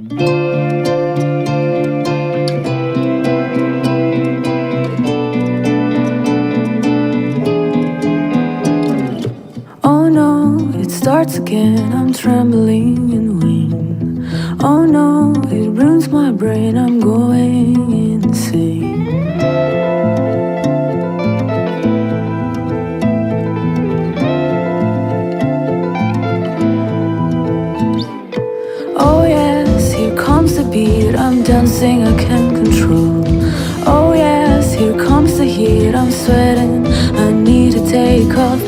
Oh no, it starts again. I'm trembling in wind. Oh no, it ruins my brain. I'm going comes the beat. I'm dancing, I can't control. Oh yes, here comes the heat. I'm sweating, I need to take off